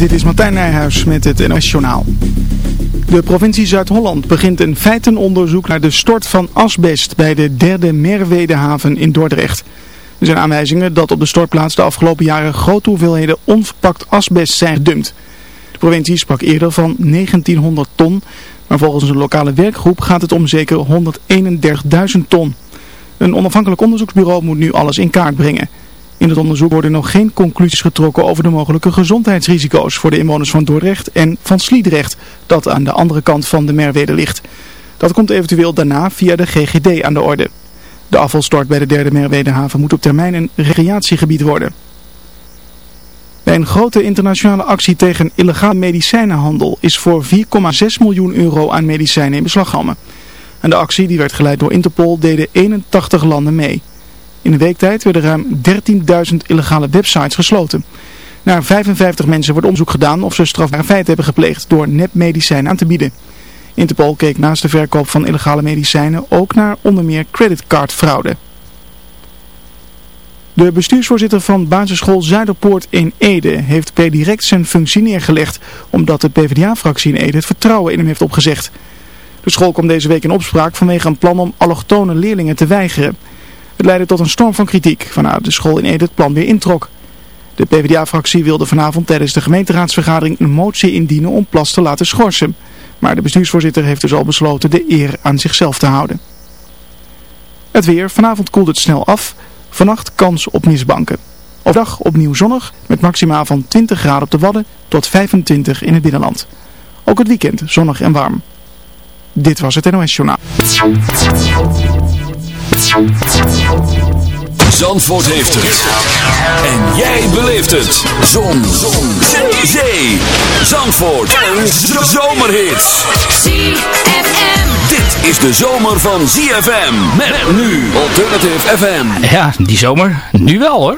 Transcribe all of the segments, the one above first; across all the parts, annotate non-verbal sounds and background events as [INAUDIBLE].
Dit is Martijn Nijhuis met het NOS Journaal. De provincie Zuid-Holland begint een feitenonderzoek naar de stort van asbest bij de derde Merwedehaven in Dordrecht. Er zijn aanwijzingen dat op de stortplaats de afgelopen jaren grote hoeveelheden onverpakt asbest zijn gedumpt. De provincie sprak eerder van 1900 ton, maar volgens een lokale werkgroep gaat het om zeker 131.000 ton. Een onafhankelijk onderzoeksbureau moet nu alles in kaart brengen. In het onderzoek worden nog geen conclusies getrokken over de mogelijke gezondheidsrisico's voor de inwoners van Dordrecht en van Sliedrecht, dat aan de andere kant van de Merwede ligt. Dat komt eventueel daarna via de GGD aan de orde. De afvalstort bij de derde Merwedehaven moet op termijn een recreatiegebied worden. Bij een grote internationale actie tegen illegaal medicijnenhandel is voor 4,6 miljoen euro aan medicijnen in beslag genomen. Aan de actie, die werd geleid door Interpol, deden 81 landen mee. In een week tijd werden ruim 13.000 illegale websites gesloten. Naar 55 mensen wordt onderzoek gedaan of ze strafbare feiten hebben gepleegd door nepmedicijnen aan te bieden. Interpol keek naast de verkoop van illegale medicijnen ook naar onder meer creditcardfraude. De bestuursvoorzitter van basisschool Zuiderpoort in Ede heeft per direct zijn functie neergelegd, omdat de PvdA-fractie in Ede het vertrouwen in hem heeft opgezegd. De school kwam deze week in opspraak vanwege een plan om allochtone leerlingen te weigeren. Het leidde tot een storm van kritiek, vanuit de school in Ede het plan weer introk. De PvdA-fractie wilde vanavond tijdens de gemeenteraadsvergadering een motie indienen om Plas te laten schorsen. Maar de bestuursvoorzitter heeft dus al besloten de eer aan zichzelf te houden. Het weer. Vanavond koelt het snel af. Vannacht kans op misbanken. Overdag opnieuw zonnig met maximaal van 20 graden op de Wadden tot 25 in het binnenland. Ook het weekend zonnig en warm. Dit was het NOS Journaal. Zandvoort heeft het. En jij beleeft het. Zon. Zon. Zee. Zandvoort. En zomerhits. ZFM. Dit is de zomer van ZFM. Met nu Alternative FM. Ja, die zomer. Nu wel hoor.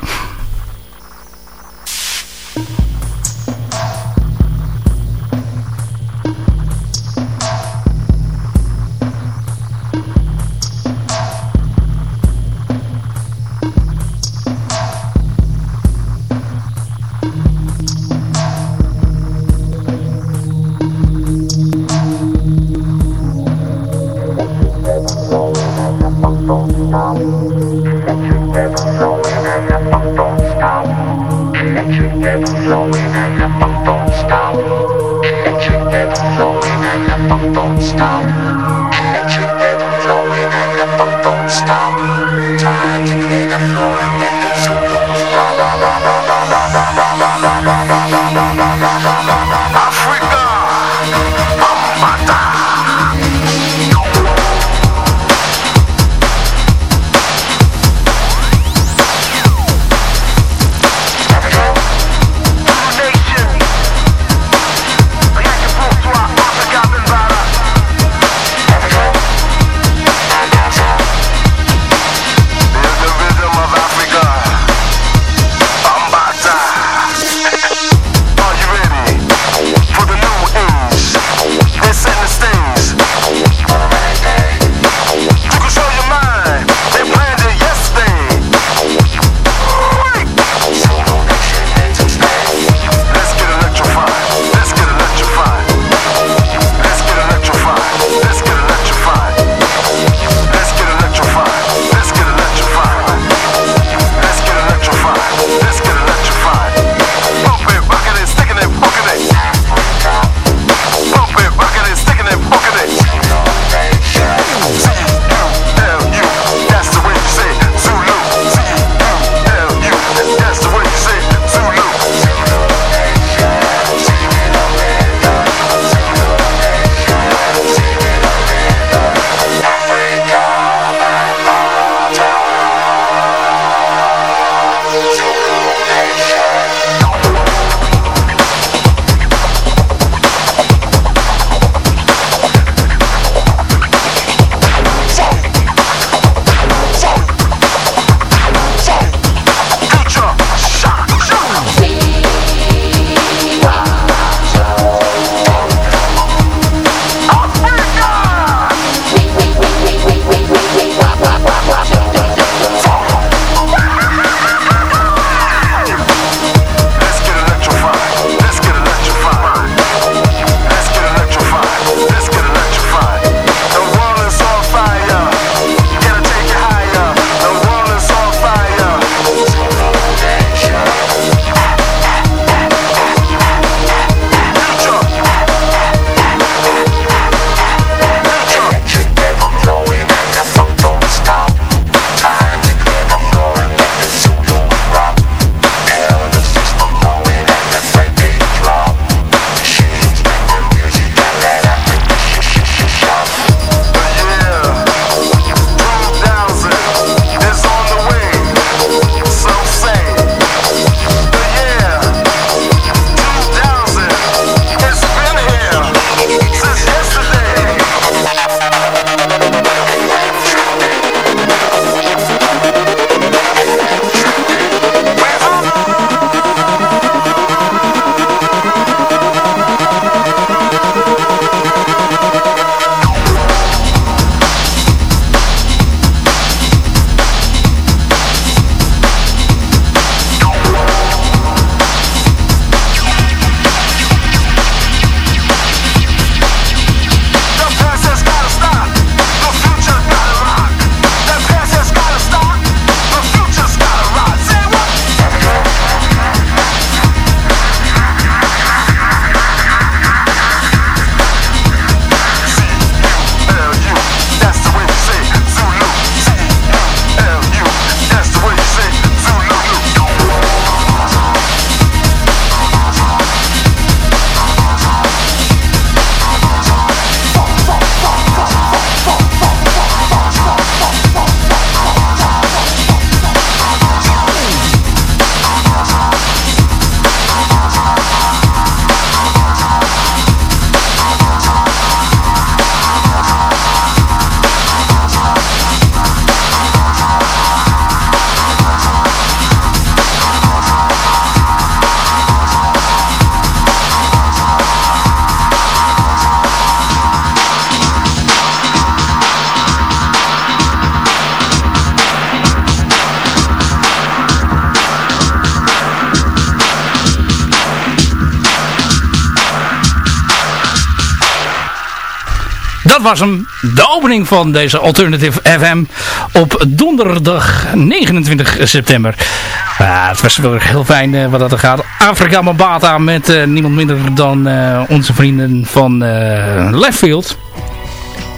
Dat was hem. De opening van deze Alternative FM op donderdag 29 september. Het was wel heel fijn uh, wat dat er gaat. Afrika Mabata met uh, niemand minder dan onze vrienden van Leftfield.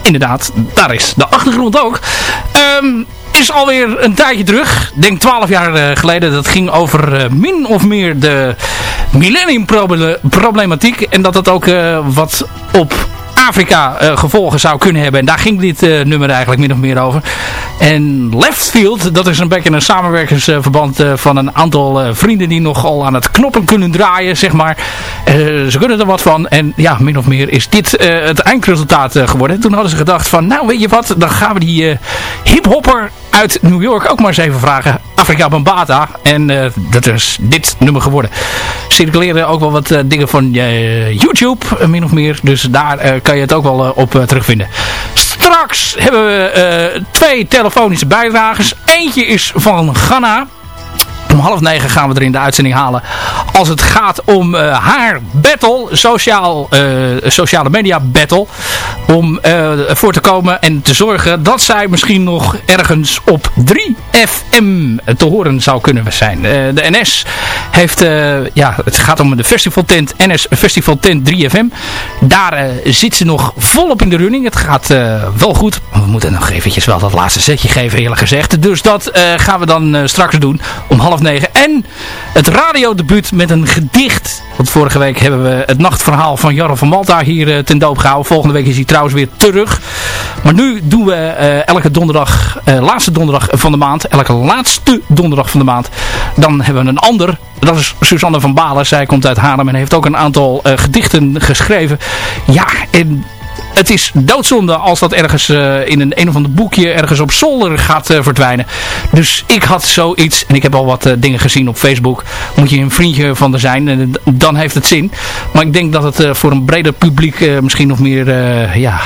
Inderdaad, daar is de achtergrond ook. Um, is alweer een tijdje terug. Denk 12 jaar geleden. Dat ging over min of meer de millennium problematiek. En dat het ook wat op Afrika uh, gevolgen zou kunnen hebben. En daar ging dit uh, nummer eigenlijk min of meer over. En Leftfield, dat is een beetje een samenwerkingsverband uh, van een aantal vrienden die nogal aan het knoppen kunnen draaien, zeg maar. ze kunnen er wat van. En ja, min of meer is dit het eindresultaat geworden. En toen hadden ze gedacht van, nou weet je wat, dan gaan we die hiphopper uit New York ook maar eens even vragen. Afrika Bambata. En uh, dat is dit nummer geworden. Circuleren ook wel wat uh, dingen van uh, YouTube, min of meer. Dus daar kan je het ook wel op terugvinden. Straks hebben we twee telefonische bijdragers. Eentje is van Ghana. Om half negen gaan we er in de uitzending halen. Als het gaat om uh, haar battle. Sociaal, uh, sociale media battle. Om uh, ervoor te komen en te zorgen dat zij misschien nog ergens op 3FM te horen zou kunnen zijn. de NS heeft, ja, het gaat om de festivaltent NS Festival Tent 3FM. Daar zit ze nog volop in de running. Het gaat wel goed. We moeten nog eventjes wel dat laatste setje geven eerlijk gezegd. Dus dat gaan we dan straks doen. Om half en het radiodebuut met een gedicht. Want vorige week hebben we het nachtverhaal van Jarro van Malta hier uh, ten doop gehouden. Volgende week is hij trouwens weer terug. Maar nu doen we uh, elke donderdag, uh, laatste donderdag van de maand. Elke laatste donderdag van de maand. Dan hebben we een ander. Dat is Suzanne van Balen. Zij komt uit Haarlem en heeft ook een aantal gedichten geschreven. Ja, en het is doodzonde als dat ergens uh, in een een of ander boekje ergens op zolder gaat uh, verdwijnen. Dus ik had zoiets, en ik heb al wat uh, dingen gezien op Facebook. Moet je een vriendje van er zijn, en dan heeft het zin. Maar ik denk dat het voor een breder publiek misschien nog meer ja,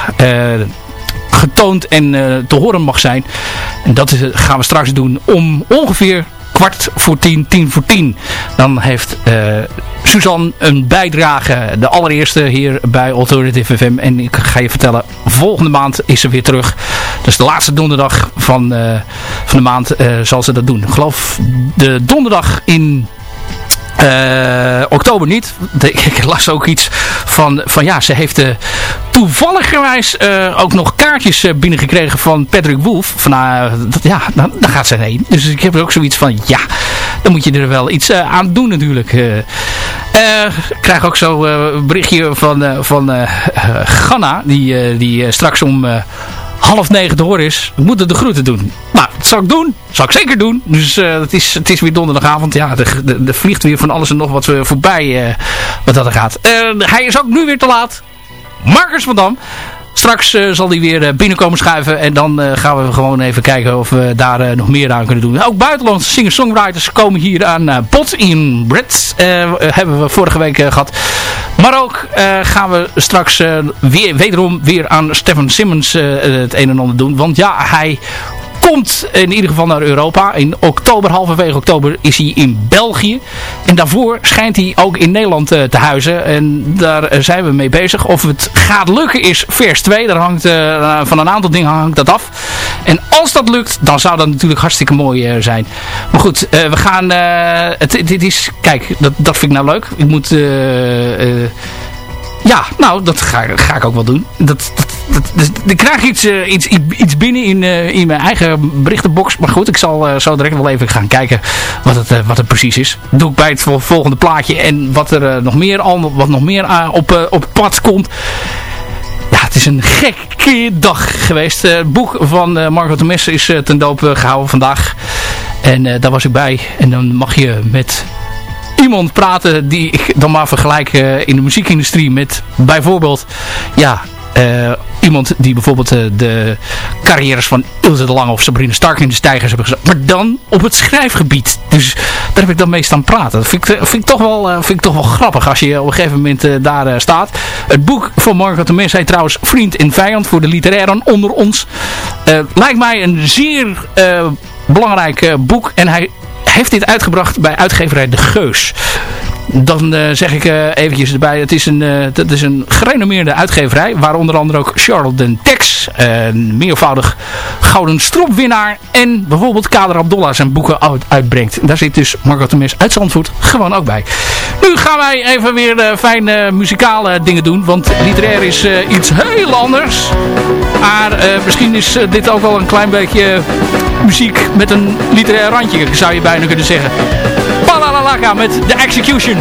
getoond en te horen mag zijn. En dat gaan we straks doen om ongeveer kwart voor tien, tien voor tien. Dan heeft uh, Suzanne een bijdrage, de allereerste hier bij Alternative FM. En ik ga je vertellen, volgende maand is ze weer terug. Dus de laatste donderdag van, uh, van de maand uh, zal ze dat doen. Ik geloof de donderdag in uh, oktober niet. [LAUGHS] Ik las ook iets van, van ja, ze heeft uh, toevalligerwijs uh, ook nog kaartjes binnengekregen van Patrick Wolf. Van, ja, dan, dan, gaat ze heen. Dus ik heb er ook zoiets van, ja, dan moet je er wel iets aan doen natuurlijk. ik krijg ook zo een berichtje van, van Ganna, die, die straks om half negen te horen is. We moeten de groeten doen. Nou, dat zal ik doen. Dat zal ik zeker doen. Dus uh, het, is, het is weer donderdagavond. Ja, er vliegt weer van alles en nog wat uh, voorbij uh, wat dat gaat. hij is ook nu weer te laat. Marcus van Dam. Straks uh, zal hij weer uh, binnenkomen schuiven. En dan uh, gaan we gewoon even kijken of we daar nog meer aan kunnen doen. Ook buitenlandse singer-songwriters komen hier aan bod. in Brits hebben we vorige week gehad. Maar ook gaan we straks weer, wederom weer aan Stefan Simmons het een en ander doen. Want ja, hij komt in ieder geval naar Europa. In oktober, halverwege oktober, is hij in België. En daarvoor schijnt hij ook in Nederland uh, te huizen. En daar uh, zijn we mee bezig. Of het gaat lukken is vers 2. Daar hangt uh, van een aantal dingen hangt dat af. En als dat lukt, dan zou dat natuurlijk hartstikke mooi zijn. Maar goed, we gaan... het, dit is... Kijk, dat, dat vind ik nou leuk. Ik moet... Ja, nou, dat ga, ik ook wel doen. Dat, dat, dus, ik krijg iets, uh, iets, iets binnen in, uh, in mijn eigen berichtenbox. Maar goed, ik zal uh, zo direct wel even gaan kijken wat het, wat het precies is. Dat doe ik bij het volgende plaatje. En wat er nog meer, al, wat nog meer op, op pad komt. Ja, het is een gekke dag geweest. het boek van uh, Marco Temes is ten doop gehouden vandaag. En daar was ik bij. En dan mag je met iemand praten die ik dan maar vergelijk in de muziekindustrie met bijvoorbeeld ja, uh, iemand die bijvoorbeeld uh, de carrières van Ilse de Lange of Sabrina Stark in de stijgers hebben gezet. Maar dan op het schrijfgebied. Dus daar heb ik dan mee staan praten. Dat vind ik, vind ik, toch, wel, vind ik toch wel grappig als je op een gegeven moment daar staat. Het boek van Margaret de heet trouwens Vriend en Vijand voor de literairen onder ons. lijkt mij een zeer belangrijk boek. En hij heeft dit uitgebracht bij uitgeverij De Geus. Dan zeg ik eventjes erbij. Het is een, het is een gerenommeerde uitgeverij. Waar onder andere ook Charlotte Tex, meervoudig gouden stropwinnaar. En bijvoorbeeld Kader Abdollah zijn boeken uitbrengt. Daar zit dus Margot Temes uit Zandvoort gewoon ook bij. Nu gaan wij even weer fijne muzikale dingen doen. Want literair is iets heel anders. Maar misschien is dit ook wel een klein beetje muziek met een literair randje, zou je bijna kunnen zeggen. Malaga met The Execution.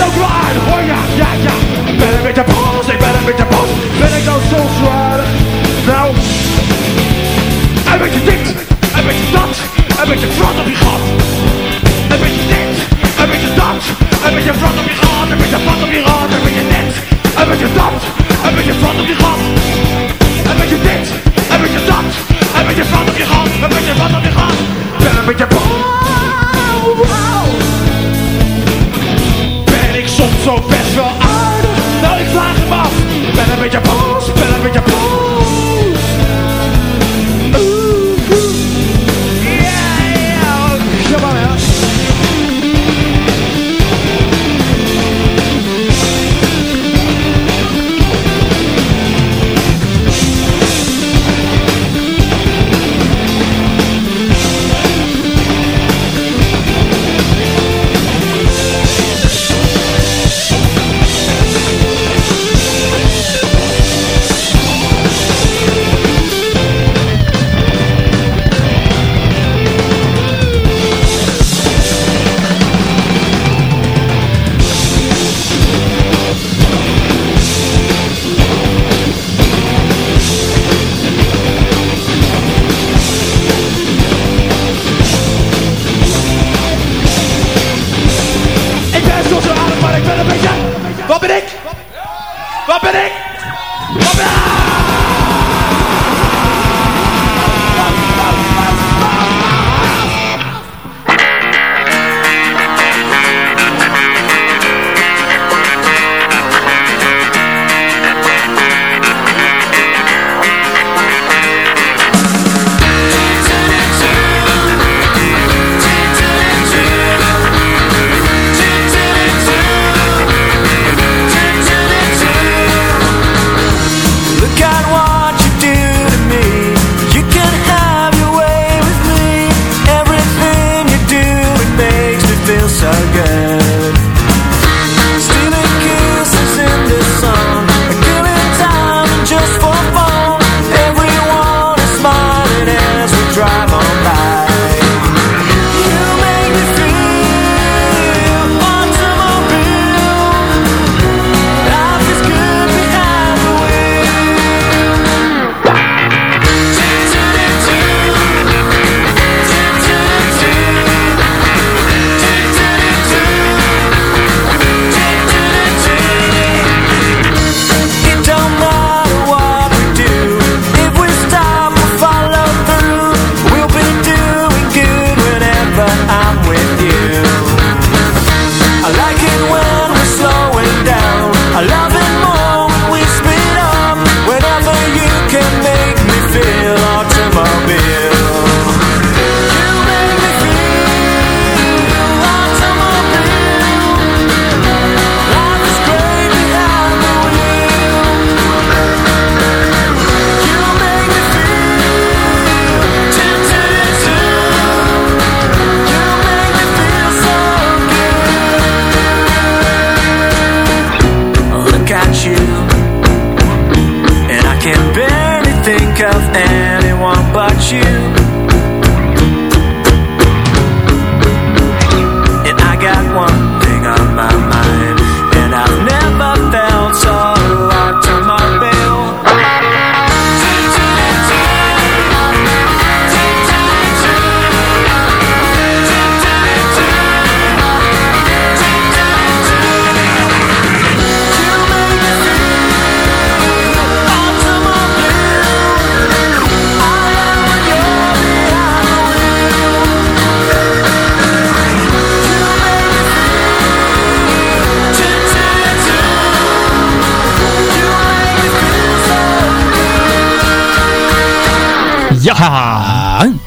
don't grind. Oh yeah, yeah, yeah. Better make the balls, they better make the balls. Better go so right now. Een beetje dit, een beetje dat, een beetje front op je gat. Een beetje dit, een beetje dat, een beetje front op je gat, een beetje vat op je gat, een beetje dit, een beetje dat, een beetje front op je gat.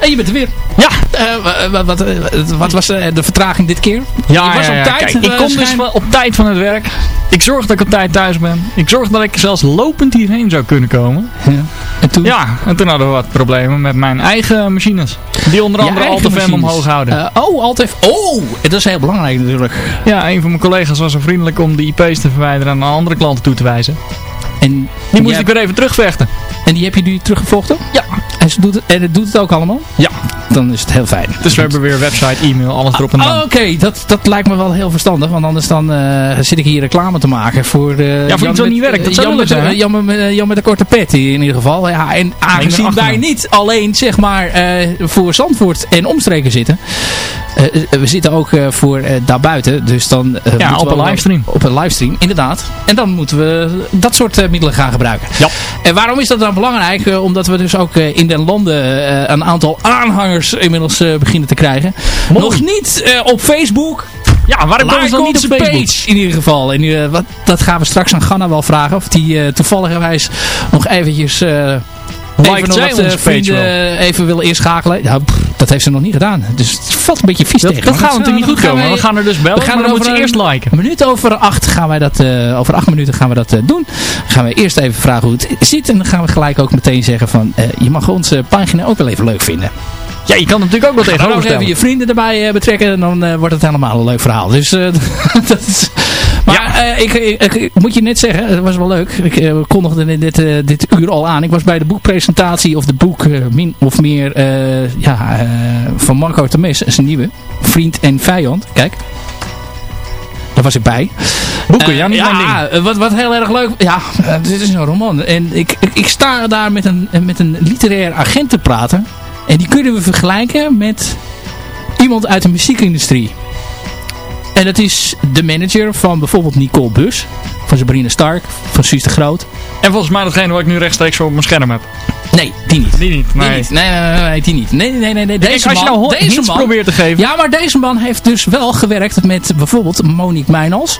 En je bent er weer. Ja! Uh, wat, wat, wat, was de vertraging dit keer? Ja, je was ja, op tijd. Kijk, ik kom dus op tijd van het werk. Ik zorg dat ik op tijd thuis ben. Ik zorg dat ik zelfs lopend hierheen zou kunnen komen. Ja. En toen? Ja, en toen hadden we wat problemen met mijn eigen machines. Die onder andere Altefem omhoog houden. Uh, oh, Altef. Oh, dat is heel belangrijk natuurlijk. Ja, een van mijn collega's was zo vriendelijk om de IP's te verwijderen en naar andere klanten toe te wijzen. En die moest ik weer even terugvechten. En die heb je nu teruggevochten? Ja. En, ze doet het, en het doet het ook allemaal? Ja. Dan is het heel fijn. Dus we hebben weer website, e-mail, alles erop en ah, aan. Oké, dat, dat lijkt me wel heel verstandig. Want anders dan uh, zit ik hier reclame te maken voor... Uh, ja, voor iets wat niet werkt. Dat Jan, met, zijn, Jan, met, Jan met een korte pet in ieder geval. Ja, en aangezien wij niet alleen zeg maar voor Zandvoort en omstreken zitten. we zitten ook voor daarbuiten. Dus dan ja, op een livestream. Op een livestream, inderdaad. En dan moeten we dat soort middelen gaan gebruiken. Ja. En waarom is dat dan belangrijk? Omdat we dus ook in den landen een aantal aanhangers inmiddels beginnen te krijgen. Mooi. Nog niet op Facebook. Ja, waarom komen ze dan niet op Facebook? Page, in ieder geval. En wat, dat gaan we straks aan Ganna wel vragen. Of die toevallig nog eventjes... Like even nog wat vrienden even willen inschakelen. Ja, pff, dat heeft ze nog niet gedaan. Dus het valt een beetje vies dat, tegen. Dat gaat natuurlijk niet goed komen. We gaan er dus bellen, we gaan maar dan moet je eerst liken. Een minuut over acht gaan wij dat, uh, over acht minuten gaan we dat uh, doen. Dan gaan we eerst even vragen hoe het zit. En dan gaan we gelijk ook meteen zeggen van, uh, je mag onze pagina ook wel even leuk vinden. Ja, je kan natuurlijk ook wel tegenover stellen. even je vrienden erbij betrekken en dan wordt het helemaal een leuk verhaal. Dus [LAUGHS] dat is... Maar ja. uh, ik, ik, ik, moet je net zeggen, het was wel leuk. Ik uh, kondigde dit, uh, dit uur al aan. Ik was bij de boekpresentatie of de boek min of meer ja, van Marco Temes, zijn nieuwe. Vriend en vijand. Kijk. Daar was ik bij. Boeken, ja, niet ja, wat, wat heel erg leuk. Ja, dit is een roman. En ik, ik, ik sta daar met een, met een literair agent te praten. En die kunnen we vergelijken met iemand uit de muziekindustrie. En dat is de manager van bijvoorbeeld Nicole Bus. Van Sabrina Stark. Van Suus de Groot. En volgens mij datgene wat ik nu rechtstreeks op mijn scherm heb. Nee, die niet. Die niet, nee. Die niet. Nee, nee, nee, nee, die niet. Nee, nee, nee. nee. Deze als je man, nou deze man probeert te geven. Ja, maar deze man heeft dus wel gewerkt met bijvoorbeeld Monique Mijnals.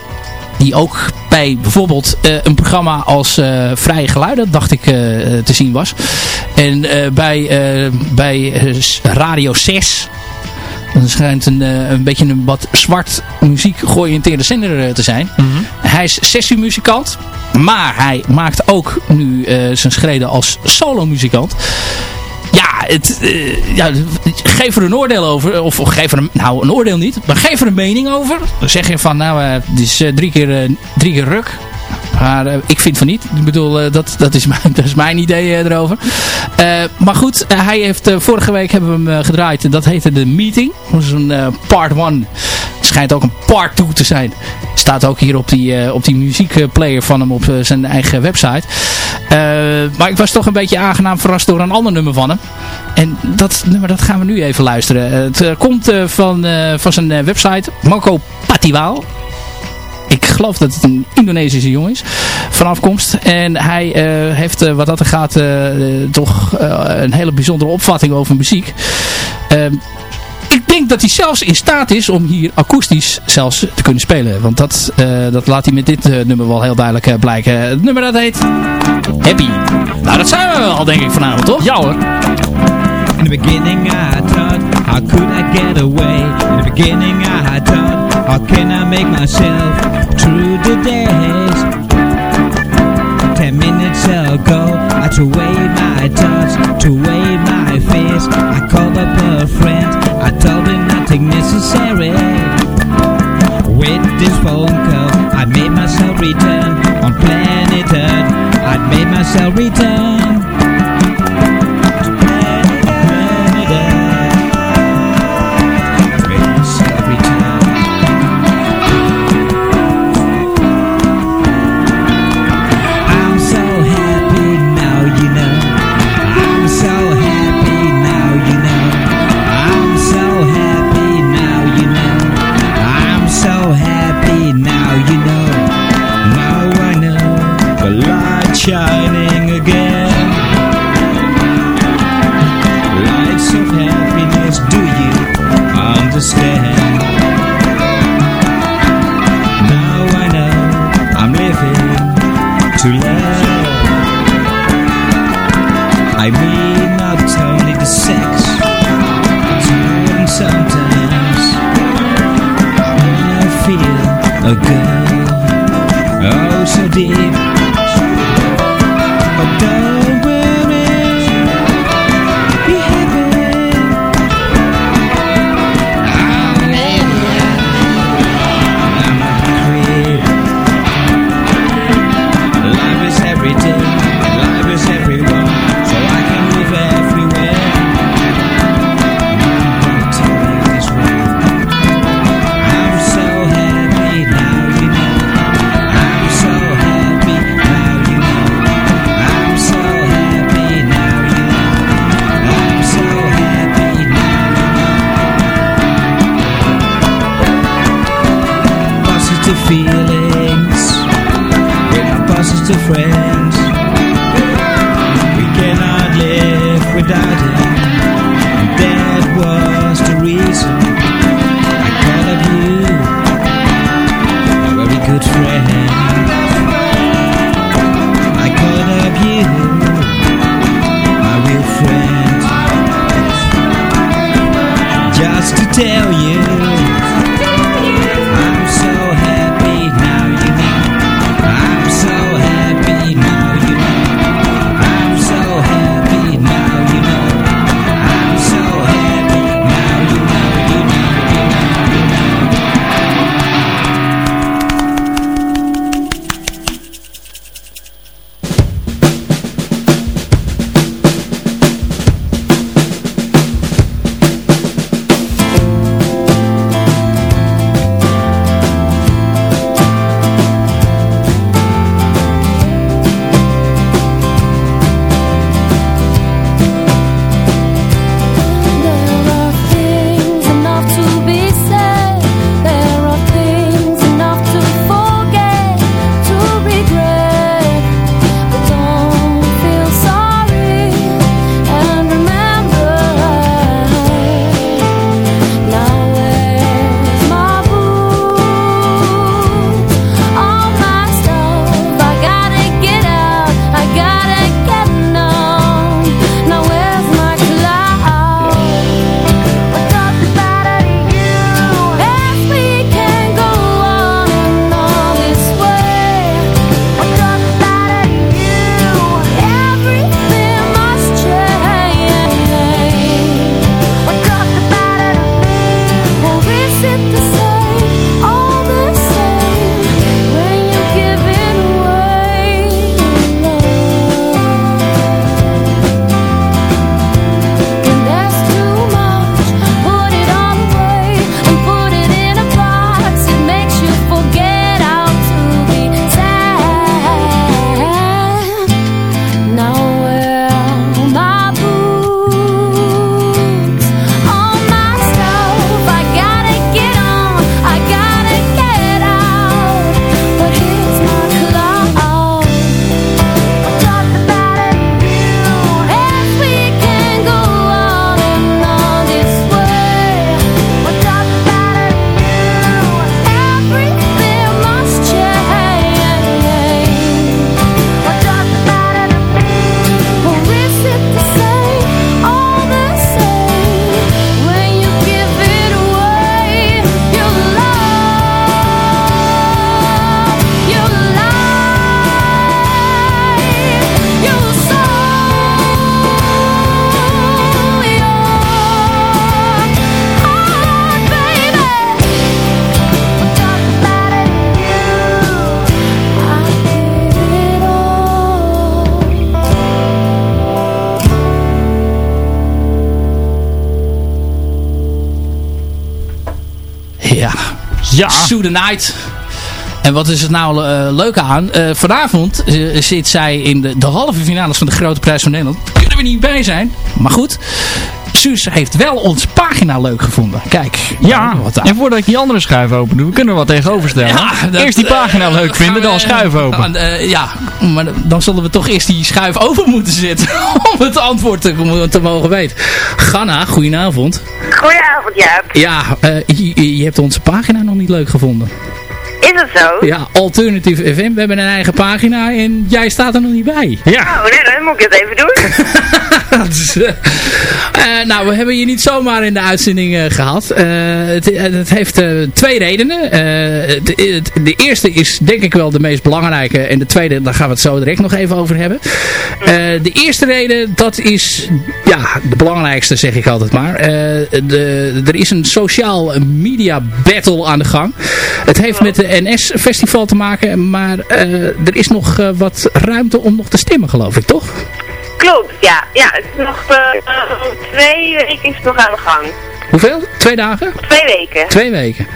Die ook bij bijvoorbeeld uh, een programma als uh, Vrije Geluiden, dacht ik, uh, te zien was. En bij, bij Radio 6 dat schijnt een, een beetje een wat zwart muziek georiënteerde zender te zijn. Mm -hmm. Hij is sessiemuzikant. Maar hij maakt ook nu zijn schreden als solomuzikant. Het, uh, ja, geef er een oordeel over. Of, geef er een, nou een oordeel niet. Maar geef er een mening over. Dan zeg je van nou, uh, het is drie, keer, drie keer ruk. Maar uh, ik vind van niet. Ik bedoel, uh, dat, dat, is [LAUGHS] mijn, dat is mijn idee uh, erover. maar goed, hij heeft vorige week hebben we hem gedraaid. Dat heette de Meeting. Dat is een part 1. Het schijnt ook een part 2 te zijn. Staat ook hier op die, op die muziekplayer van hem op zijn eigen website. maar ik was toch een beetje aangenaam verrast door een ander nummer van hem. En dat nummer dat gaan we nu even luisteren. het komt van, van zijn website. Marco Patiwao ik geloof dat het een Indonesische jongen is. Van afkomst. En hij uh, heeft uh, wat dat er gaat uh, toch een hele bijzondere opvatting over muziek. Ehm, ik denk dat hij zelfs in staat is om hier akoestisch zelfs te kunnen spelen. Want dat, dat laat hij met dit nummer wel heel duidelijk blijken. Het nummer dat heet Happy. Nou dat zijn we al denk ik vanavond toch? Ja hoor. In the beginning I thought, how could I get away? In the beginning I thought, how can I make myself through the days? Ten minutes ago, I threw away my thoughts, threw away my fears. I called up a friend, I told him nothing necessary. With this phone call, I made myself return on planet Earth. I made myself return. Sue the Night. En wat is het nou eh, leuke aan? Eh, vanavond eh, zit zij in de, de halve finales van de Grote Prijs van Nederland. Kunnen we niet bij zijn. Maar goed, Suus heeft wel onze pagina leuk gevonden. Kijk, Ja, wat en voordat ik die andere schuif open doe, kunnen we wat tegenover stellen. Ja, dat, Eerst die pagina eh, leuk vinden, we- dan schuif open. eh, ja, maar dan zullen we toch eerst die schuif open moeten zetten. [LAUGHS] om het antwoord te, te mogen weten. Ganna, goedenavond. Goedenavond, Jaap. Ja, eh, je, je hebt onze pagina nog niet leuk gevonden. Is dat zo? Ja, Alternative FM. We hebben een eigen pagina en jij staat er nog niet bij. Ja, Oh, nee, dan moet ik het even doen. [LAUGHS] Dus, eh, eh, nou, we hebben je niet zomaar in de uitzending eh, gehad. Eh, het, het heeft eh, twee redenen. Eh, de, het- de eerste is denk ik wel de meest belangrijke. En de tweede, daar gaan we het zo direct nog even over hebben. Eh, de eerste reden, dat is ja, de belangrijkste zeg ik altijd maar. Eh, de, er is een social media battle aan de gang. Het heeft met de NS festival te maken. Maar eh, er is nog eh, wat ruimte om nog te stemmen geloof ik, toch? Klopt, ja. Ja, het is nog eh, twee weken is het nog aan de gang. Hoeveel? Twee dagen? Twee weken. Twee weken.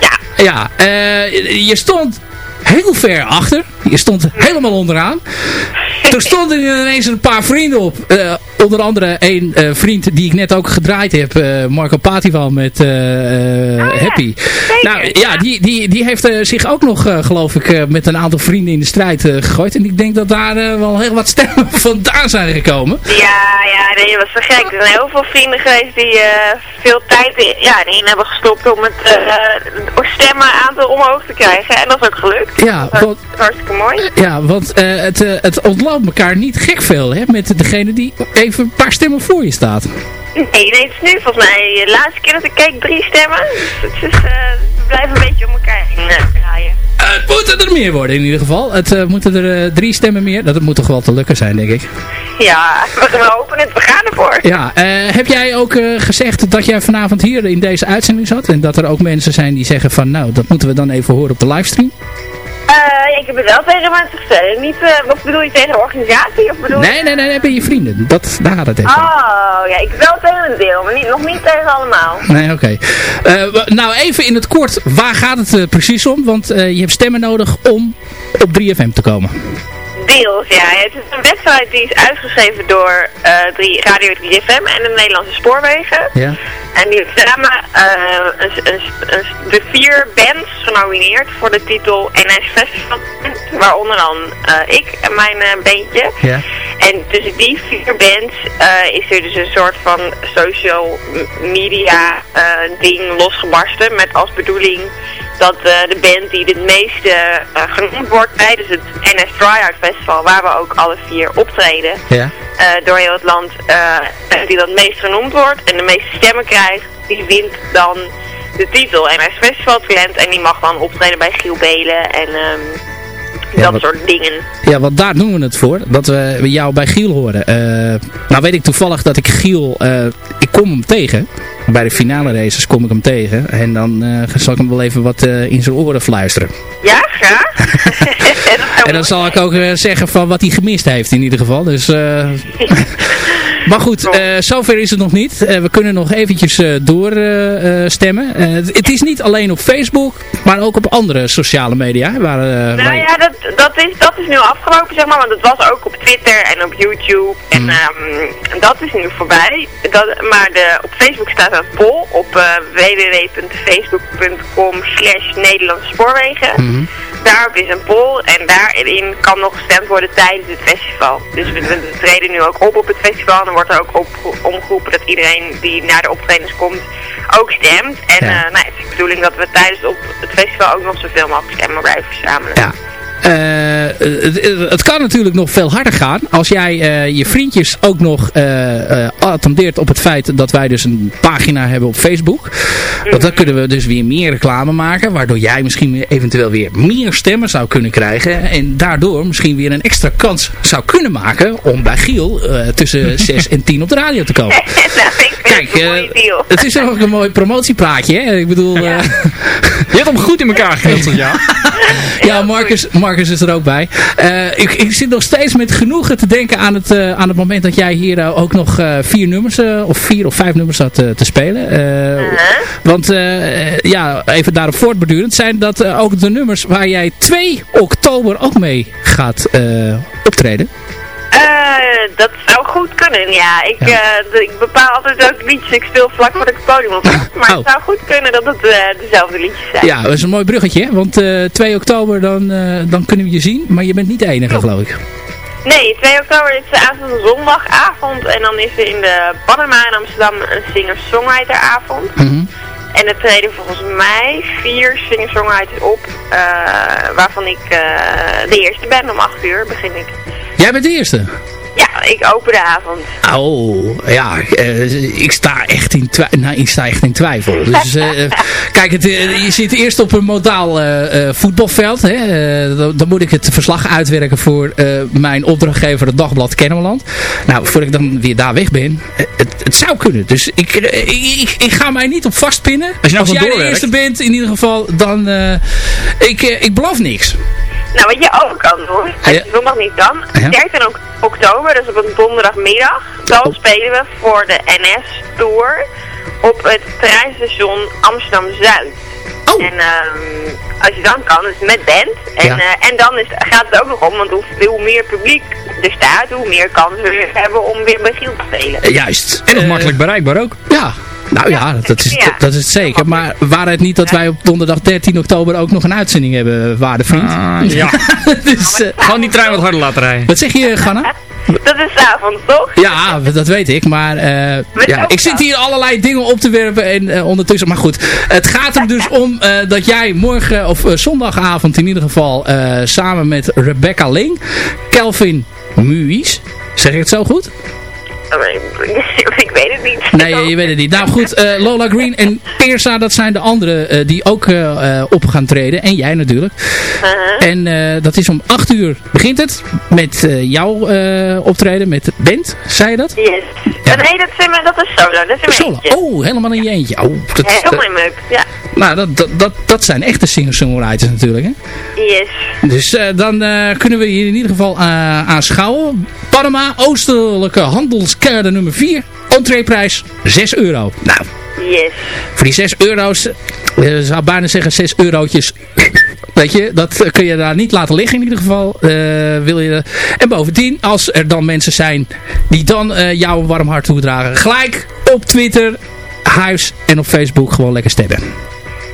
Ja. Ja, je stond heel ver achter. Je stond helemaal onderaan. [LAUGHS] Toen stonden er ineens een paar vrienden op. onder andere een eh, vriend die ik net ook gedraaid heb, eh, Marco Patival met eh, Ah, ja. Happy. Zeker, Nou ja, die, die, die heeft zich ook nog, geloof ik, met een aantal vrienden in de strijd gegooid. En ik denk dat daar wel heel wat stemmen [LAUGHS] vandaan zijn gekomen. Ja, ja, nee, dat was zo gek. Er zijn heel veel vrienden geweest die veel tijd in, ja, erin hebben gestopt om het uh, stemmenaantal omhoog te krijgen. En dat is ook gelukt. Ja, dat want, hartstikke mooi. ja, want het, het ontloopt elkaar niet gek veel hè, met degene die even een paar stemmen voor je staat. Nee, nee, het is nu volgens mij de laatste keer dat ik keek drie stemmen. Dus het is, eh, we blijven een beetje om elkaar heen eh, draaien. Eh, het moeten er meer worden in ieder geval. Het moeten er drie stemmen meer. Dat moet toch wel te lukken zijn, denk ik. Ja, [LAUGHS] we, hopen het. We gaan ervoor. Ja, heb jij ook gezegd dat jij vanavond hier in deze uitzending zat? En dat er ook mensen zijn die zeggen van, nou, dat moeten we dan even horen op de livestream? Eh, ik heb het wel tegen mensen gezegd. Niet, eh, wat bedoel je tegen de organisatie? Of bedoel Nee, nee, nee, nee, bij je vrienden. Dat, daar gaat het even. Oh, ja, ik wel tegen een deel, maar niet, nog niet tegen allemaal. Nee, oké. Eh, nou, even in het kort, waar gaat het precies om? Want je hebt stemmen nodig om op 3FM te komen. Deels, ja. Het is een wedstrijd die is uitgeschreven door drie, Radio 3FM en de Nederlandse Spoorwegen. Ja. En die hebben samen eh, een, een, een- de vier bands genomineerd voor de titel NS Festival. Waaronder dan eh, ik en mijn bandje. Ja. En tussen die vier bands eh, is er dus een soort van social media eh, ding losgebarsten. Met als bedoeling dat eh, de band die het meeste genoemd wordt tijdens het NS Tryout Festival, waar we ook alle vier optreden, Ja. door heel het land, die dat meest genoemd wordt en de meeste stemmen krijgt, die wint dan de titel NS Festival Talent en die mag dan optreden bij Giel Belen en Ja, dat wat- soort dingen. Ja, want daar doen we het voor. Dat we jou bij Giel horen. Eh, nou weet ik toevallig dat ik Giel... eh, ik kom hem tegen. Bij de finale races kom ik hem tegen. En dan eh, zal ik hem wel even wat eh, in zijn oren fluisteren. Ja, graag. [LAUGHS] [LAUGHS] En dan zal ik ook eh, zeggen van wat hij gemist heeft in ieder geval. Dus, maar goed, zover is het nog niet. We kunnen nog eventjes eh, doorstemmen. het, het is niet alleen op Facebook, maar ook op andere sociale media. Waar, Nou waar- ja, dat, dat, is, dat is nu afgelopen, zeg maar, want het was ook op Twitter en op YouTube. En Mm. ehm, dat is nu voorbij. Dat, maar de, op Facebook staat een poll op eh www.facebook.com slash Nederlandse Spoorwegen. Mhm. Daarop is een poll en daarin kan nog gestemd worden tijdens het festival. Dus we, we treden nu ook op op het festival en er wordt er ook op, omgeroepen dat iedereen die naar de optredens komt ook stemt. En Ja. eh, nou, het is de bedoeling dat we tijdens op het festival ook nog zoveel mogelijk stemmen blijven verzamelen. Ja. Eh, het, het kan natuurlijk nog veel harder gaan als jij eh, je vriendjes ook nog eh, eh, attendeert op het feit dat wij dus een pagina hebben op Facebook. Want dan kunnen we dus weer meer reclame maken, waardoor jij misschien weer eventueel weer meer stemmen zou kunnen krijgen en daardoor misschien weer een extra kans zou kunnen maken om bij Giel eh, tussen [LAUGHS] 6 en 10 op de radio te komen. [LAUGHS] nou, Kijk, het eh, deal. het is ook een mooi promotiepraatje. Hè? Ik bedoel, Ja. eh, Je hebt hem goed in elkaar geheeld, ja. [LAUGHS] ja, Marcus, Marcus is er ook bij. Eh, ik, ik zit nog steeds met genoegen te denken aan het, eh, aan het moment dat jij hier eh, ook nog vier nummers, of vier of vijf nummers eh, te spelen. Uh-huh. Want ja, even daarop voortbordurend zijn dat ook de nummers waar jij 2 oktober ook mee gaat optreden. Dat zou kunnen, ja. Ik, Ja. eh, ik bepaal altijd welke liedjes ik speel vlak voordat ik het podium op. Maar Oh. het zou goed kunnen dat het eh, dezelfde liedjes zijn. Ja, dat is een mooi bruggetje, hè? want eh 2 oktober dan, eh, dan kunnen we je zien, maar je bent niet de enige geloof ik. Nee, 2 oktober is de avond zondagavond en dan is er in de Panama in Amsterdam een singer-songwriteravond. Mhm. En er treden volgens mij vier singer-songwriters op, eh, waarvan ik eh, de eerste ben om 8 uur begin ik. Jij bent de eerste. Ja, ik open de avond. Oh, ja, eh, ik, sta echt in twijfel. Nou, ik sta echt in twijfel. Dus, eh, [LAUGHS] kijk, het, eh, je zit eerst op een modaal eh, eh, voetbalveld. Hè. Eh, dan, dan moet ik het verslag uitwerken voor eh, mijn opdrachtgever, het Dagblad Kennemerland. Nou, voordat ik dan weer daar weg ben, het, het zou kunnen. Dus ik, ik, ik, ik ga mij niet op vastpinnen. Als je nou jij de eerste bent, in ieder geval, dan... eh, ik, ik beloof niks. Nou, wat je ook kan doen, Ja. zondag niet Ja. 13 ok- oktober, dus op een donderdagmiddag, dan Oh. spelen we voor de NS Tour op het treinstation Amsterdam-Zuid. Oh. En ehm, als je dan kan, dus met band. En, Ja. eh, en dan is, gaat het ook nog om, want hoe, hoe meer publiek er staat, hoe meer kans we weer hebben om weer bij Giel te spelen. Eh, Juist. En nog Eh, makkelijk bereikbaar ook. Ja. Nou ja, dat is, Ja. dat is het zeker. Maar waar het niet dat wij op donderdag 13 oktober ook nog een uitzending hebben, waardevriend? Ah, ja. [LAUGHS] dus, eh, Gewoon die trein wat harder laten rijden. wat zeg je, Ganna? Dat is 's avonds, toch? Ja, dat weet ik. Maar eh, ja, ik zit hier allerlei dingen op te werpen en eh, ondertussen. Maar goed, het gaat er dus om eh, dat jij morgen of zondagavond in ieder geval eh, samen met Rebecca Ling, Kelvin Muis, zeg ik het zo goed? [LAUGHS] ik weet het niet. Nee, je weet het niet. Nou goed, eh, Lola Green en Peersa, dat zijn de anderen eh, die ook eh, op gaan treden. En jij natuurlijk. Uh-huh. En dat is om 8 uur begint het. Met jouw optreden, met de band. Zei je dat? Yes. Ja. Nee, dat is, in- dat is solo. Dat is een Solo. eentje. Oh, helemaal in je eentje. Oh, dat, mooi leuk, ja. nou, dat, dat, dat, dat zijn echte singer-songwriters natuurlijk. Hè? Yes. Dus dan kunnen we hier in ieder geval aanschouwen. Panama, Oostelijke Handelskade nummer 4. Entreeprijs 6 euro. Nou, Yes. voor die 6 euro's, eh, zou bijna zeggen 6 eurotjes. Weet je, dat eh, kun je daar niet laten liggen in ieder geval. Eh, wil je, en bovendien, als er dan mensen zijn die dan eh, jou een warm hart toedragen. Gelijk op Twitter, Huis en op Facebook gewoon lekker stemmen.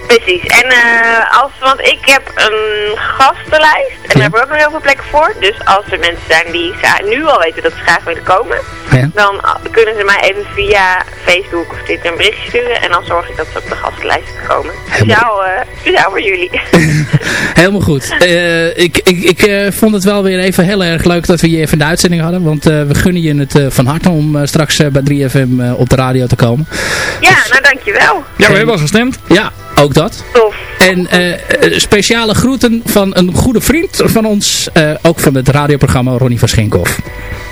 Precies. En eh, als, want ik heb een gastenlijst en daar hebben we ook nog heel veel plekken voor. Dus als er mensen zijn die nu al weten dat ze graag willen komen, Ja. dan kunnen ze mij even via Facebook of Twitter een berichtje sturen. En dan zorg ik dat ze op de gastenlijst komen. Speciaal, eh, speciaal voor jullie. [LAUGHS] Helemaal goed. Eh, ik ik, ik vond het wel weer even heel erg leuk dat we je even in de uitzending hadden. Want eh, we gunnen je het eh, van harte om straks bij 3FM eh, op de radio te komen. ja, nou dankjewel. Ja, we hebben al gestemd. Ja, ook dat. Tof. En eh, eh, speciale groeten van een goede vriend van ons. eh, ook van het radioprogramma Ronnie van Schenkhoff.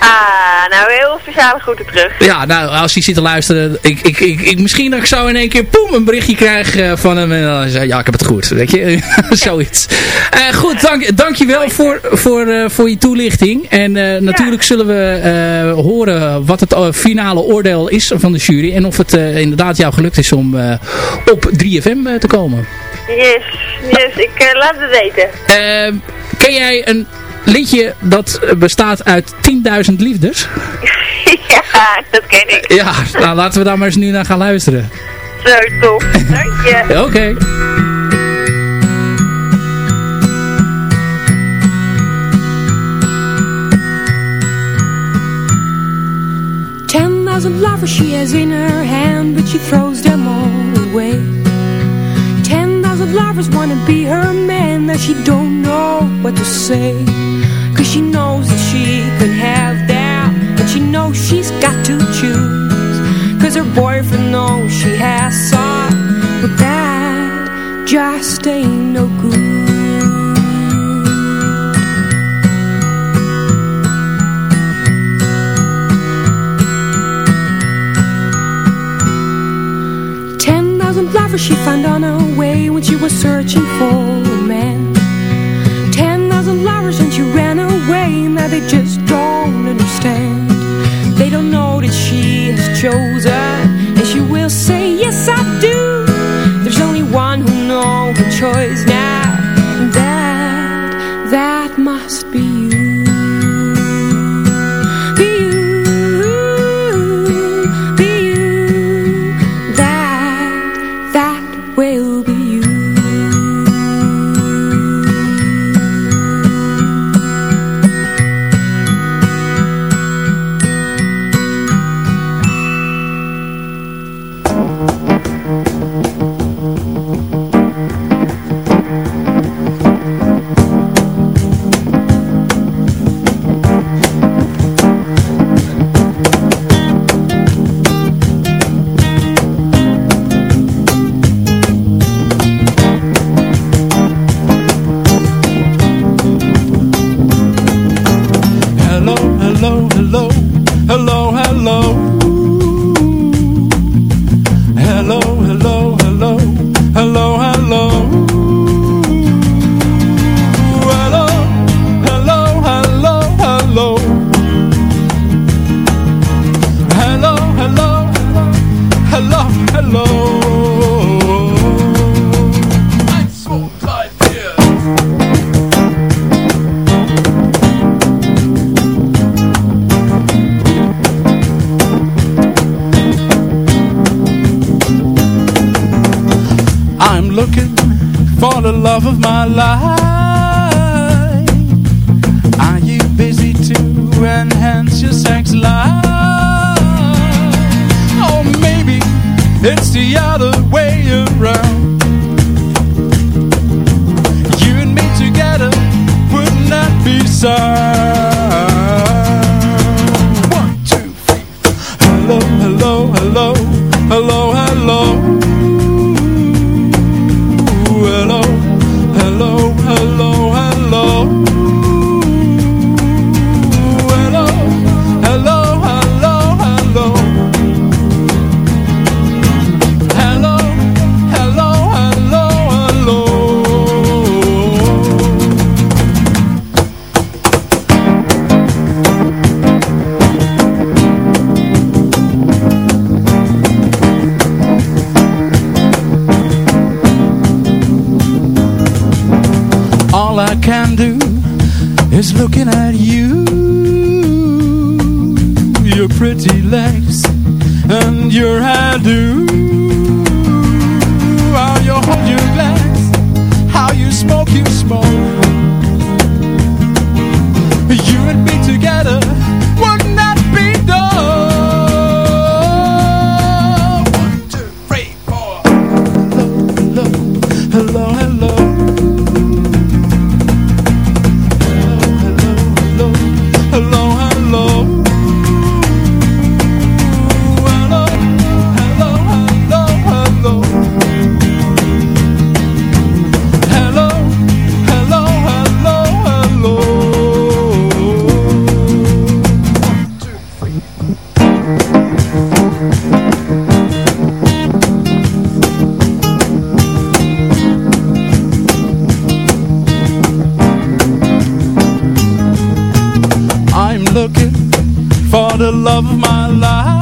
Ah, nou heel speciale groeten terug. Ja, nou, als hij zit te luisteren. Ik, ik, ik, ik, misschien dat ik zo in één keer poem een berichtje krijg eh, van hem. En dan zeg ja, ik heb het goed. Weet je, [LAUGHS] zoiets. Eh, goed, dank, dankjewel voor, voor, eh, voor je toelichting. En natuurlijk zullen we horen wat het finale oordeel is van de jury. En of het inderdaad jou gelukt is om op 3FM eh, te komen. Yes, yes, ik laat het weten. Ken jij een liedje dat bestaat uit 10.000 liefdes? [LAUGHS] ja, dat ken ik. Ja, nou laten we daar maar eens nu naar gaan luisteren. Zo tof. Dank je. [LAUGHS] Oké. Ten thousand lovers she has in her hand, but she throws them all away. Ten thousand lovers wanna be her man, that she don't know what to say. She knows that she can have that but she knows she's got to choose. Cause her boyfriend knows she has some, but that just ain't no good. Ten thousand lovers she found on her way when she was searching for a man. Ten thousand lovers and she ran away. Now they just don't understand. They don't know that she has chosen, All I can do is looking at you. Your pretty legs and your hairdo. How you hold your glass, how you smoke, you smoke. You and me together. love of my life.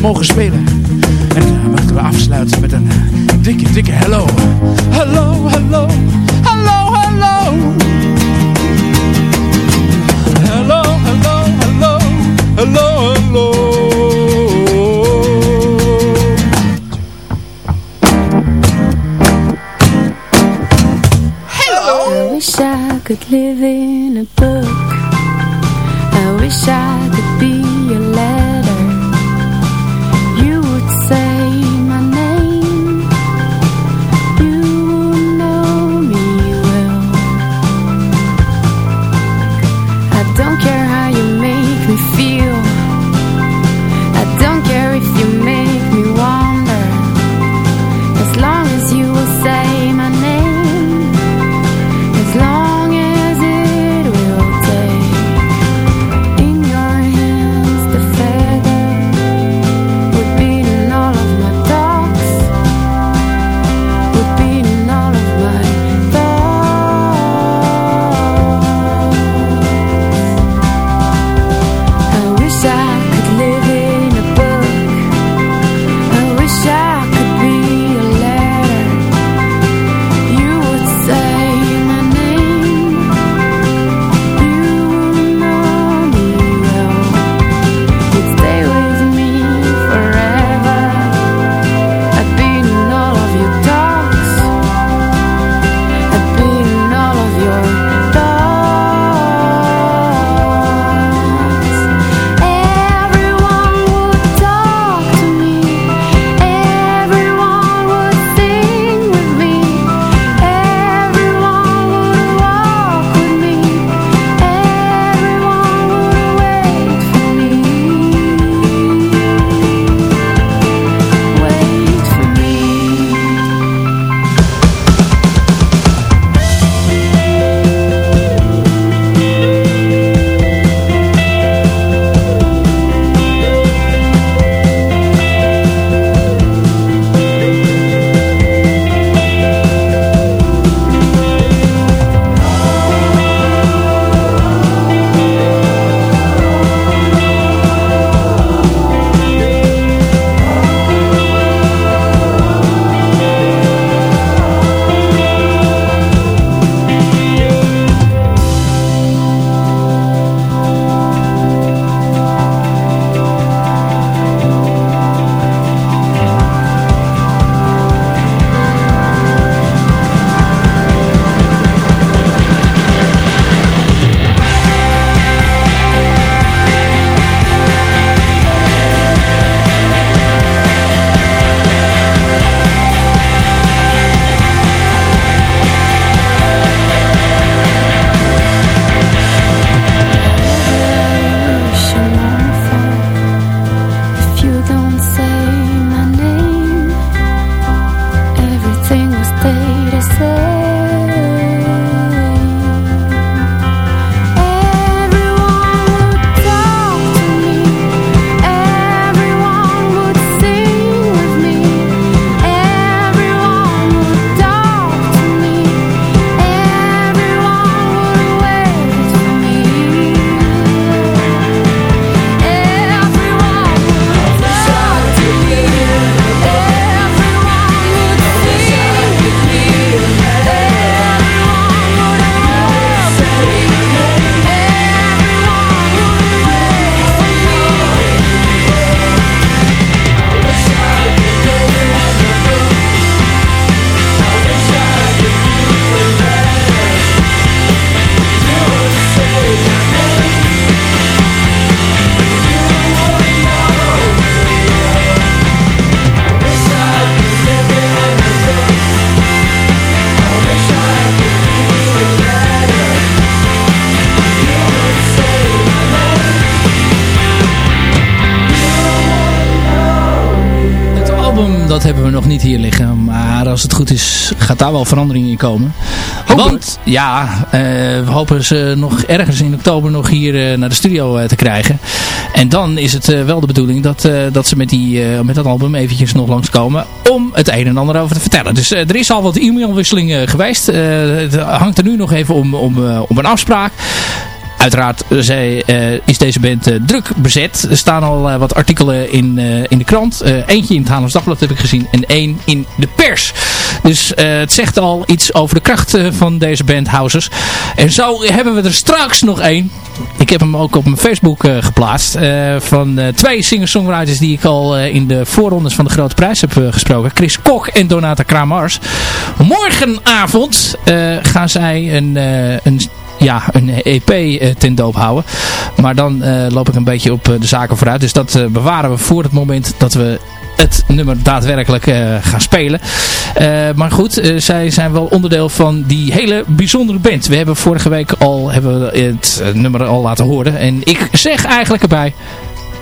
mogen spelen. Gaat daar wel verandering in komen. Want, ja, eh, we hopen ze nog ergens in oktober nog hier eh, naar de studio eh, te krijgen. En dan is het wel de bedoeling dat, dat ze met, die, met dat album eventjes nog langskomen om het een en ander over te vertellen. Dus er is al wat e-mailwisseling geweest. Het hangt er nu nog even om, om, om een afspraak. Uiteraard eh, zij, eh, is deze band eh, druk bezet. Er staan al wat artikelen in, in de krant. Eentje in het Haarlems Dagblad heb ik gezien. En één in de pers. Dus het zegt al iets over de kracht van deze band Housers. En zo hebben we er straks nog één. Ik heb hem ook op mijn Facebook geplaatst. van twee singer-songwriters die ik al in de voorrondes van de Grote Prijs heb gesproken. Chris Kok en Donata Kramars. Morgenavond gaan zij een, een ja, een EP eh, ten doop houden. Maar dan eh, loop ik een beetje op eh, de zaken vooruit. Dus dat eh, bewaren we voor het moment dat we het nummer daadwerkelijk eh, gaan spelen. Eh, maar goed, eh, zij zijn wel onderdeel van die hele bijzondere band. We hebben vorige week al hebben we het eh, nummer al laten horen. En ik zeg eigenlijk erbij,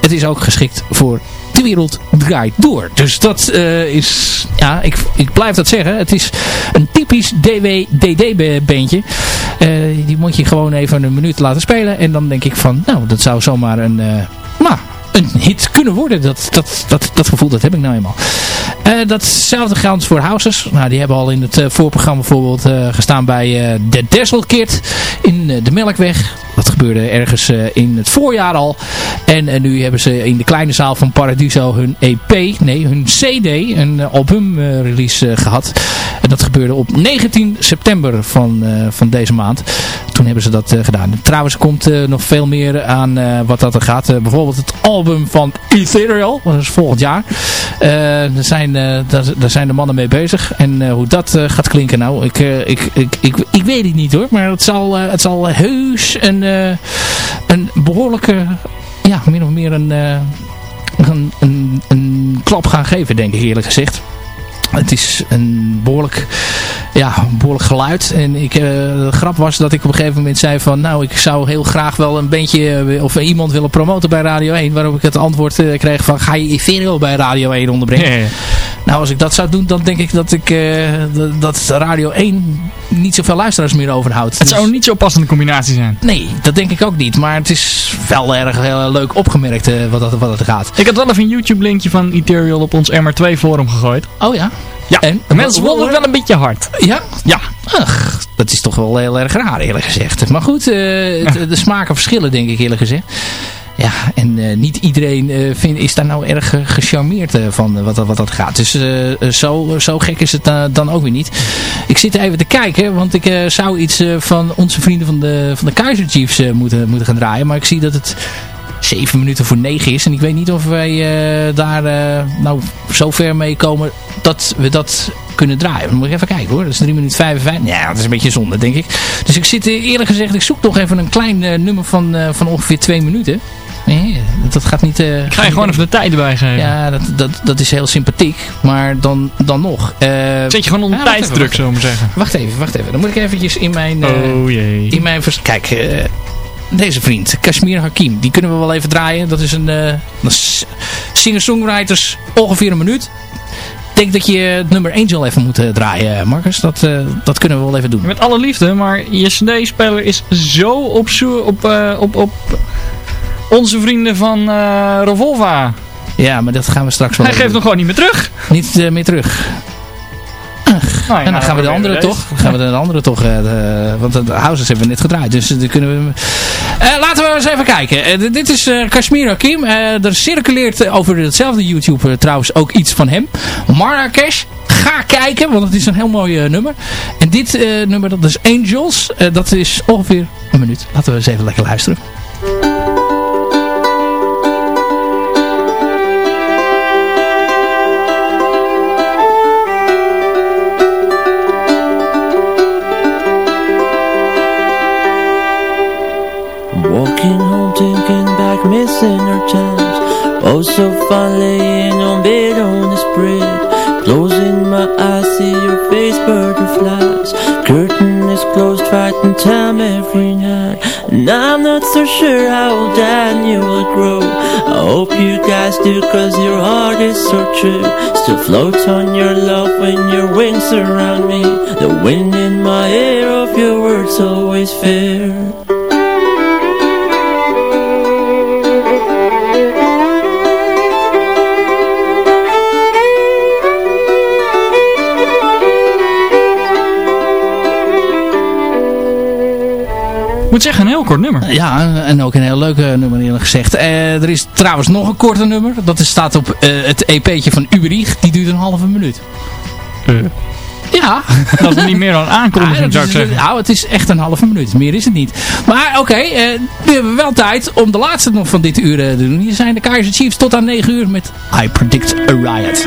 het is ook geschikt voor de wereld draait door. Dus dat eh, is, ja, ik, ik blijf dat zeggen. Het is een typisch DWDD-bandje. Eh, die moet je gewoon even een minuut laten spelen. En dan denk ik van, nou, dat zou zomaar een, nou, een hit kunnen worden. Dat, dat, dat, dat gevoel, dat heb ik nou eenmaal. Datzelfde geldt voor Houses. Nou, die hebben al in het voorprogramma bijvoorbeeld gestaan bij de Dazzle Kid in de Melkweg. Dat gebeurde ergens eh, in het voorjaar al. En eh, nu hebben ze in de kleine zaal van Paradiso hun EP, nee, hun CD, een uh, albumrelease gehad. En dat gebeurde op 19 september van, eh, van deze maand. Toen hebben ze dat eh, gedaan. Trouwens komt eh, nog veel meer aan eh, wat dat er gaat. Eh, bijvoorbeeld het album van Ethereal. Dat is volgend jaar. Eh, daar, zijn, eh, daar, zijn de mannen mee bezig. En eh, hoe dat eh, gaat klinken nou, ik, eh, ik, ik, ik, weet het niet hoor. Maar het zal, eh, het zal heus een, eh, een behoorlijke, ja, min of meer eh, een, een, een klap gaan geven, denk ik eerlijk gezegd. Het is een behoorlijk, ja, behoorlijk geluid. En ik, eh, de grap was dat ik op een gegeven moment zei van... Nou, ik zou heel graag wel een bandje eh, of iemand willen promoten bij Radio 1. Waarop ik het antwoord eh, kreeg van... Ga je Ethereal bij Radio 1 onderbrengen? Nou, als ik dat zou doen, dan denk ik dat ik dat- dat Radio 1 niet zoveel luisteraars meer overhoudt. Het Dus- zou niet zo'n passende combinatie zijn. Nee, dat denk ik ook niet. Maar het is wel erg heel leuk opgemerkt wat, dat, wat het gaat. Ik had wel even een YouTube linkje van Ethereal op ons MR2 forum gegooid. Oh ja? Ja, En? de mensen vonden het wel een beetje hard. Ja? Ja. Ach, dat is toch wel heel erg raar eerlijk gezegd. Maar goed, eh, het- de smaken verschillen denk ik eerlijk gezegd. Ja, en eh, niet iedereen eh, vindt, is daar nou erg gecharmeerd van wat, dat- wat dat gaat. Dus zo, zo gek is het dan ook weer niet. Ik zit even te kijken, want ik zou iets van onze vrienden van de, van de Kaiser Chiefs moeten, moeten gaan draaien. Maar ik zie dat het 7 minuten voor 9 is. En ik weet niet of wij eh, daar eh, nou zo ver mee komen dat we dat kunnen draaien. Dan moet ik even kijken hoor. Dat is 3 minuten 55. Ja, dat is een beetje zonde denk ik. Dus ik zit eh, eerlijk gezegd, ik zoek nog even een klein nummer van, van ongeveer 2 minuten. Nee, dat, gaat niet... Ik ga je gewoon even de tijd erbij geven. Ja, dat, dat, dat is heel sympathiek. Maar dan, dan nog. Eh, Zet je gewoon onder tijdsdruk, zullen we maar zeggen. Wacht even, wacht even. Dan moet ik eventjes in mijn... Oh jee. in mijn Kijk, deze vriend, Kashmir Hakim, die kunnen we wel even draaien. Dat is een, s- singer-songwriters ongeveer een minuut. denk dat je het nummer Angel even moet eh, draaien, Marcus. Dat, eh, dat kunnen we wel even doen. Met alle liefde, maar je cd-speler is zo op, zo- op, op, op onze vrienden van eh Revolva. Ja, maar dat gaan we straks wel Hij geeft hem doen. gewoon niet meer terug. Niet meer terug. Nou, en dan gaan we de andere toch. Gaan we de andere toch. eh, want de houses hebben we net gedraaid. Dus uh, kunnen we. Eh, laten we eens even kijken. Eh, dit- is eh Kashmir Hakim. Eh, er circuleert eh, over hetzelfde YouTube eh, trouwens ook iets van hem. Marrakesh. Ga kijken, want het is een heel mooi eh, nummer. En dit eh, nummer, dat is Angels. Eh, dat is ongeveer een minuut. Laten we eens even lekker luisteren. Missing our times. Oh, so fun laying on bed on the spread. Closing my eyes, see your face, butterflies. Curtain is closed, fighting time every night. And I'm not so sure how old you will grow. I hope you guys do, cause your heart is so true. Still floats on your love when your wings surround me. The wind in my hair of your words always fair. Moet zeggen, een heel kort nummer. Ja, en ook een heel leuk eh, nummer eerlijk gezegd. Eh, er is trouwens nog een korte nummer. Dat is, staat op eh, het EP'tje van Uberich. Die duurt een halve minuut. Ja. [LAUGHS] Dat is niet meer dan aankondiging, Ah, zou ik zeggen. Nou, het is echt een halve minuut. Meer is het niet. Maar oké, eh, nu hebben we wel tijd om de laatste nog van dit uur te doen. Hier zijn de Kaiser Chiefs tot aan 9 uur met I Predict a Riot.